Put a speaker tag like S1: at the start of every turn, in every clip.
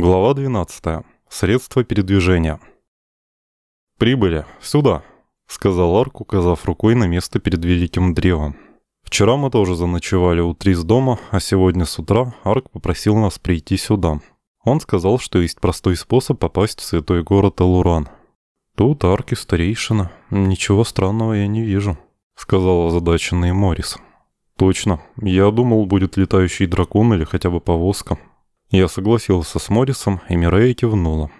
S1: Глава 12. Средства передвижения. «Прибыли. Сюда», — сказал Арк, указав рукой на место перед великим древом. «Вчера мы тоже заночевали у Трис дома, а сегодня с утра Арк попросил нас прийти сюда. Он сказал, что есть простой способ попасть в святой город Элуран. Тут Арк и старейшина. Ничего странного я не вижу», — сказал озадаченный Моррис. «Точно. Я думал, будет летающий дракон или хотя бы повозка». Я согласился с Моррисом, и Мирея кивнула.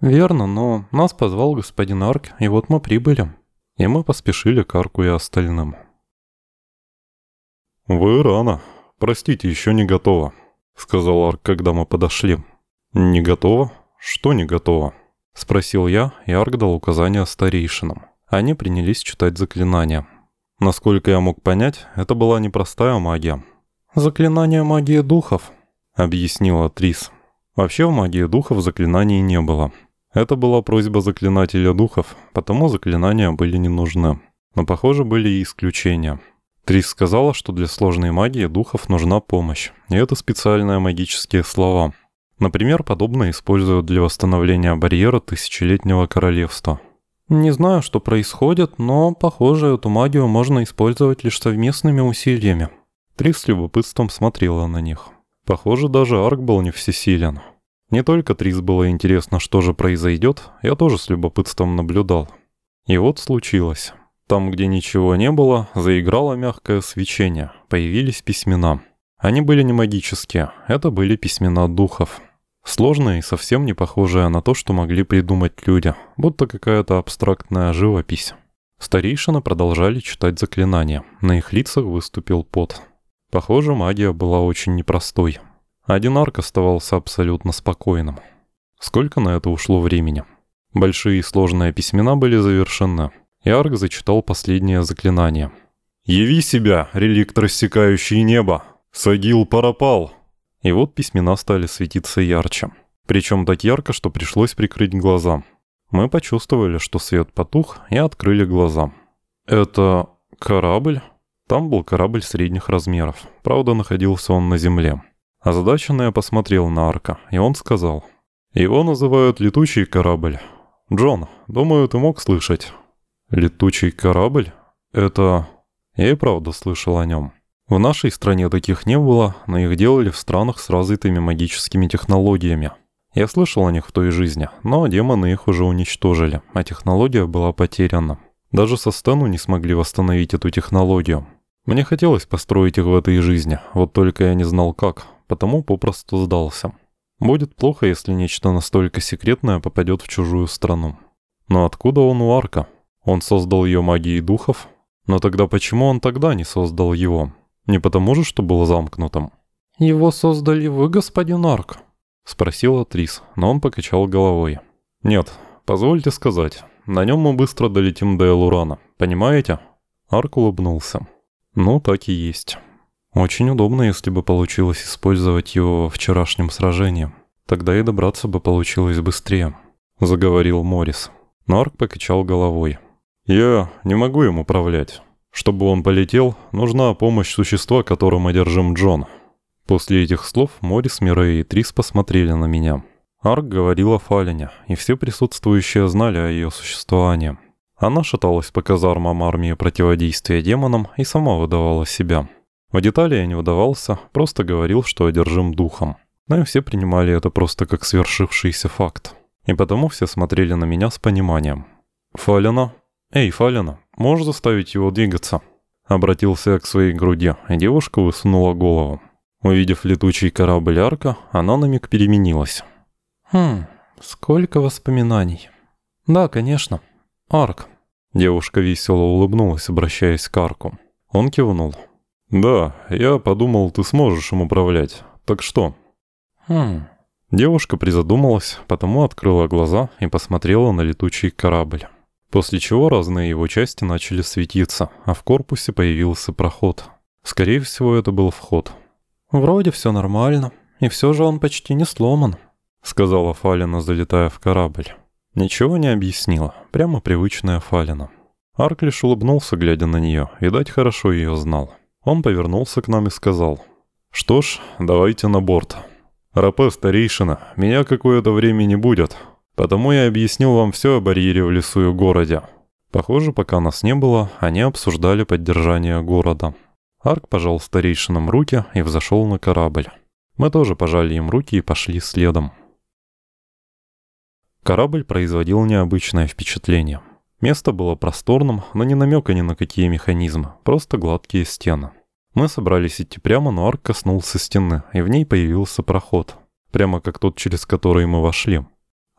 S1: «Верно, но нас позвал господин Арк, и вот мы прибыли». И мы поспешили к Арку и остальным. «Вы рано. Простите, еще не готово», — сказал Арк, когда мы подошли. «Не готово? Что не готово?» — спросил я, и Арк дал указания старейшинам. Они принялись читать заклинания. Насколько я мог понять, это была непростая магия. «Заклинание магии духов», объяснила Трис. Вообще в магии духов заклинаний не было. Это была просьба заклинателя духов, потому заклинания были не нужны. Но, похоже, были и исключения. Трис сказала, что для сложной магии духов нужна помощь, и это специальные магические слова. Например, подобное используют для восстановления барьера тысячелетнего королевства. Не знаю, что происходит, но, похоже, эту магию можно использовать лишь совместными усилиями. Трис с любопытством смотрела на них. Похоже, даже Арк был не всесилен. Не только Трис было интересно, что же произойдет, я тоже с любопытством наблюдал. И вот случилось. Там, где ничего не было, заиграло мягкое свечение, появились письмена. Они были не магические, это были письмена духов. Сложные и совсем не похожие на то, что могли придумать люди, будто какая-то абстрактная живопись. Старейшины продолжали читать заклинания, на их лицах выступил пот. Похоже, магия была очень непростой. Один арк оставался абсолютно спокойным. Сколько на это ушло времени? Большие и сложные письмена были завершены, и арк зачитал последнее заклинание. «Яви себя, реликт, рассекающий небо! Сагил Парапал!» И вот письмена стали светиться ярче. Причем так ярко, что пришлось прикрыть глаза. Мы почувствовали, что свет потух, и открыли глаза. «Это корабль?» Там был корабль средних размеров. Правда, находился он на земле. Озадаченно я посмотрел на Арка, и он сказал. «Его называют летучий корабль. Джон, думаю, ты мог слышать». «Летучий корабль? Это...» Я и правда слышал о нем. В нашей стране таких не было, но их делали в странах с развитыми магическими технологиями. Я слышал о них в той жизни, но демоны их уже уничтожили, а технология была потеряна. Даже со Стэну не смогли восстановить эту технологию. Мне хотелось построить их в этой жизни, вот только я не знал как, потому попросту сдался. Будет плохо, если нечто настолько секретное попадет в чужую страну. Но откуда он у Арка? Он создал ее магией духов? Но тогда почему он тогда не создал его? Не потому же, что был замкнутым? «Его создали вы, господин Арк?» — спросила Трис, но он покачал головой. «Нет, позвольте сказать, на нем мы быстро долетим до Элурана, понимаете?» Арк улыбнулся. Ну, так и есть. Очень удобно, если бы получилось использовать его во вчерашнем сражении. Тогда и добраться бы получилось быстрее», — заговорил Морис. Нарк покачал головой. «Я не могу им управлять. Чтобы он полетел, нужна помощь существа, которым одержим Джон». После этих слов Морис, Мирей и Трис посмотрели на меня. Арк говорил о Фалине, и все присутствующие знали о ее существовании. Она шаталась по казармам армии противодействия демонам и сама выдавала себя. В детали я не выдавался, просто говорил, что одержим духом. Но и все принимали это просто как свершившийся факт. И потому все смотрели на меня с пониманием. «Фалина? Эй, Фалина, можешь заставить его двигаться?» Обратился я к своей груди, и девушка высунула голову. Увидев летучий корабль Арка, она на миг переменилась. «Хм, сколько воспоминаний. Да, конечно. «Арк». Девушка весело улыбнулась, обращаясь к Арку. Он кивнул. «Да, я подумал, ты сможешь им управлять. Так что?» «Хм...» Девушка призадумалась, потому открыла глаза и посмотрела на летучий корабль. После чего разные его части начали светиться, а в корпусе появился проход. Скорее всего, это был вход. «Вроде все нормально, и все же он почти не сломан», — сказала Фалина, залетая в корабль. Ничего не объяснила, прямо привычная Фалина. Арк лишь улыбнулся, глядя на нее, и дать хорошо ее знал. Он повернулся к нам и сказал, «Что ж, давайте на борт». «Рапе, старейшина, меня какое-то время не будет, потому я объяснил вам все о барьере в лесу и городе». Похоже, пока нас не было, они обсуждали поддержание города. Арк пожал старейшинам руки и взошел на корабль. Мы тоже пожали им руки и пошли следом. Корабль производил необычное впечатление. Место было просторным, но не намека ни на какие механизмы, просто гладкие стены. Мы собрались идти прямо, но арк коснулся стены, и в ней появился проход. Прямо как тот, через который мы вошли.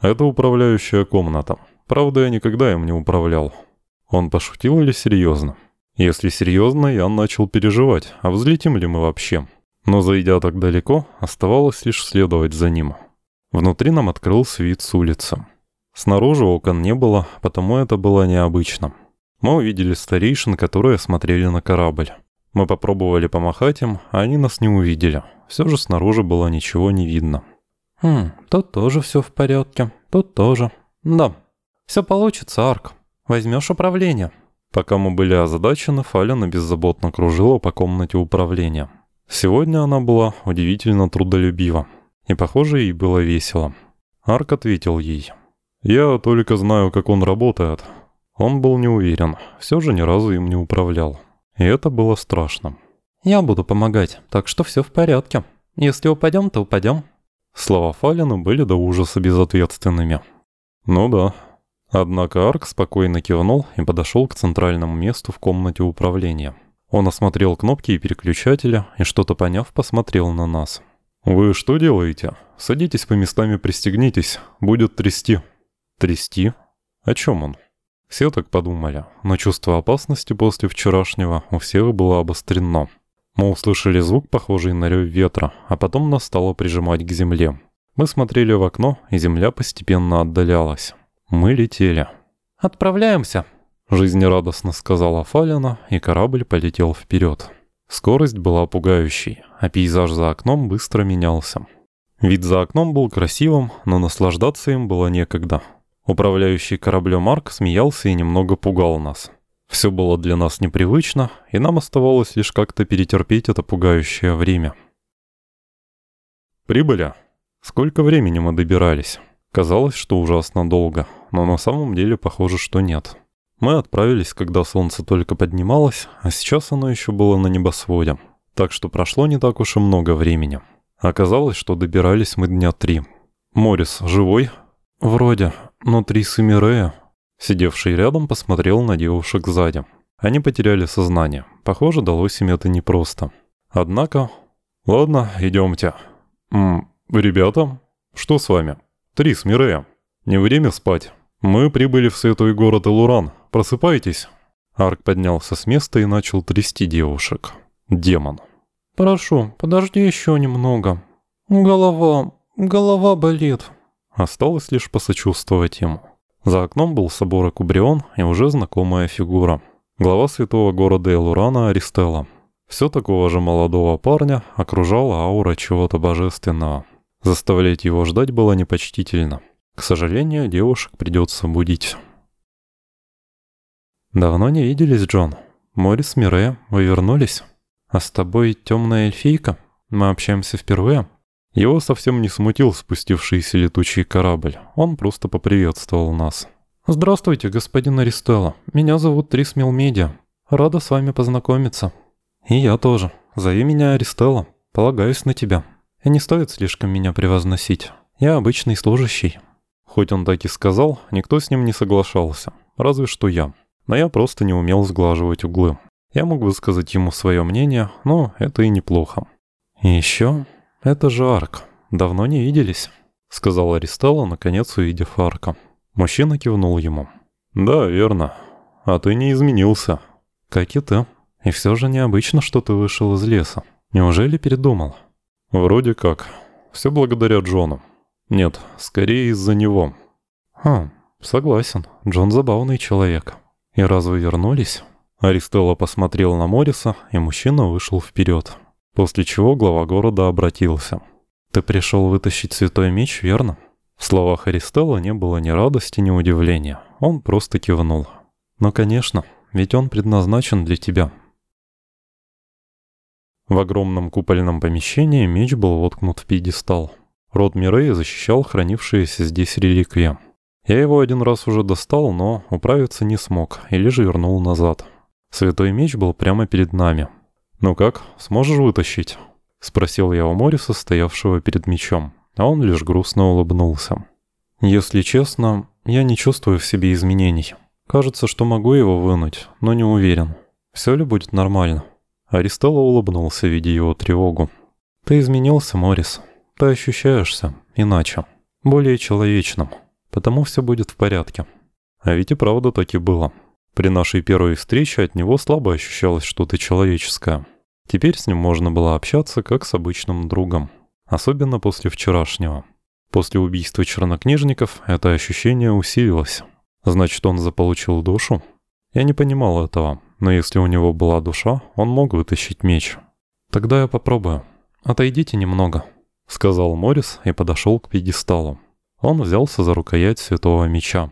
S1: Это управляющая комната. Правда, я никогда им не управлял. Он пошутил или серьезно? Если серьезно, я начал переживать, а взлетим ли мы вообще? Но зайдя так далеко, оставалось лишь следовать за ним. Внутри нам открылся вид с улицы. Снаружи окон не было, потому это было необычно. Мы увидели старейшин, которые смотрели на корабль. Мы попробовали помахать им, а они нас не увидели. Все же снаружи было ничего не видно. «Хм, тут тоже все в порядке, тут тоже. Да, все получится, Арк. Возьмешь управление». Пока мы были озадачены, Фалина беззаботно кружила по комнате управления. Сегодня она была удивительно трудолюбива. И, похоже, ей было весело. Арк ответил ей. «Я только знаю, как он работает». Он был не уверен, все же ни разу им не управлял. И это было страшно. «Я буду помогать, так что все в порядке. Если упадем, то упадем». Слова Фалина были до ужаса безответственными. «Ну да». Однако Арк спокойно кивнул и подошел к центральному месту в комнате управления. Он осмотрел кнопки и переключатели и, что-то поняв, посмотрел на нас. «Вы что делаете? Садитесь по местам и пристегнитесь. Будет трясти». «Трясти? О чем он?» Все так подумали, но чувство опасности после вчерашнего у всех было обострено. Мы услышали звук, похожий на рев ветра, а потом нас стало прижимать к земле. Мы смотрели в окно, и земля постепенно отдалялась. Мы летели. «Отправляемся!» Жизнерадостно сказала Фалина, и корабль полетел вперед. Скорость была пугающей, а пейзаж за окном быстро менялся. Вид за окном был красивым, но наслаждаться им было некогда. Управляющий кораблем Марк смеялся и немного пугал нас. Все было для нас непривычно, и нам оставалось лишь как-то перетерпеть это пугающее время. Прибыли. Сколько времени мы добирались? Казалось, что ужасно долго, но на самом деле похоже, что нет. Мы отправились, когда солнце только поднималось, а сейчас оно еще было на небосводе. Так что прошло не так уж и много времени. Оказалось, что добирались мы дня три. Морис живой? Вроде, но Трис и Мирея, сидевший рядом, посмотрел на девушек сзади. Они потеряли сознание. Похоже, далось им это непросто. Однако... Ладно, идемте. Ребята, что с вами? Трис, Мирея, не время спать. Мы прибыли в святой город Элуран просыпайтесь». Арк поднялся с места и начал трясти девушек. Демон. «Прошу, подожди еще немного. Голова... голова болит». Осталось лишь посочувствовать ему. За окном был собор Акубрион и уже знакомая фигура. Глава святого города Элурана Аристелла. Все такого же молодого парня окружала аура чего-то божественного. Заставлять его ждать было непочтительно. К сожалению, девушек придется будить. «Давно не виделись, Джон. Морис, Мире, вы вернулись? А с тобой темная эльфийка? Мы общаемся впервые?» Его совсем не смутил спустившийся летучий корабль. Он просто поприветствовал нас. «Здравствуйте, господин Аристелло. Меня зовут Трис Милмедиа. Рада с вами познакомиться». «И я тоже. Зови меня Аристелло. Полагаюсь на тебя. И не стоит слишком меня превозносить. Я обычный служащий». Хоть он так и сказал, никто с ним не соглашался. Разве что я но я просто не умел сглаживать углы. Я мог высказать ему свое мнение, но это и неплохо. «И еще, это же Арк. Давно не виделись», — сказала Аристелла, наконец увидев Арка. Мужчина кивнул ему. «Да, верно. А ты не изменился». «Как и ты. И все же необычно, что ты вышел из леса. Неужели передумал?» «Вроде как. Все благодаря Джону. Нет, скорее из-за него». «Хм, согласен. Джон забавный человек». «И раз вы вернулись?» Аристелла посмотрел на Мориса, и мужчина вышел вперед. После чего глава города обратился. «Ты пришел вытащить святой меч, верно?» В словах Аристелла не было ни радости, ни удивления. Он просто кивнул. «Ну, конечно, ведь он предназначен для тебя». В огромном купольном помещении меч был воткнут в пьедестал. Род Мирей защищал хранившиеся здесь реликвии. Я его один раз уже достал, но управиться не смог, или же вернул назад. Святой меч был прямо перед нами. «Ну как, сможешь вытащить?» — спросил я у Мориса, стоявшего перед мечом, а он лишь грустно улыбнулся. «Если честно, я не чувствую в себе изменений. Кажется, что могу его вынуть, но не уверен. Все ли будет нормально?» Аристелла улыбнулся, видя его тревогу. «Ты изменился, Морис. Ты ощущаешься иначе, более человечным, потому все будет в порядке». А ведь и правда так и было. При нашей первой встрече от него слабо ощущалось что-то человеческое. Теперь с ним можно было общаться как с обычным другом. Особенно после вчерашнего. После убийства чернокнижников это ощущение усилилось. Значит, он заполучил душу? Я не понимал этого, но если у него была душа, он мог вытащить меч. «Тогда я попробую. Отойдите немного», — сказал Морис и подошел к пьедесталу. Он взялся за рукоять святого меча.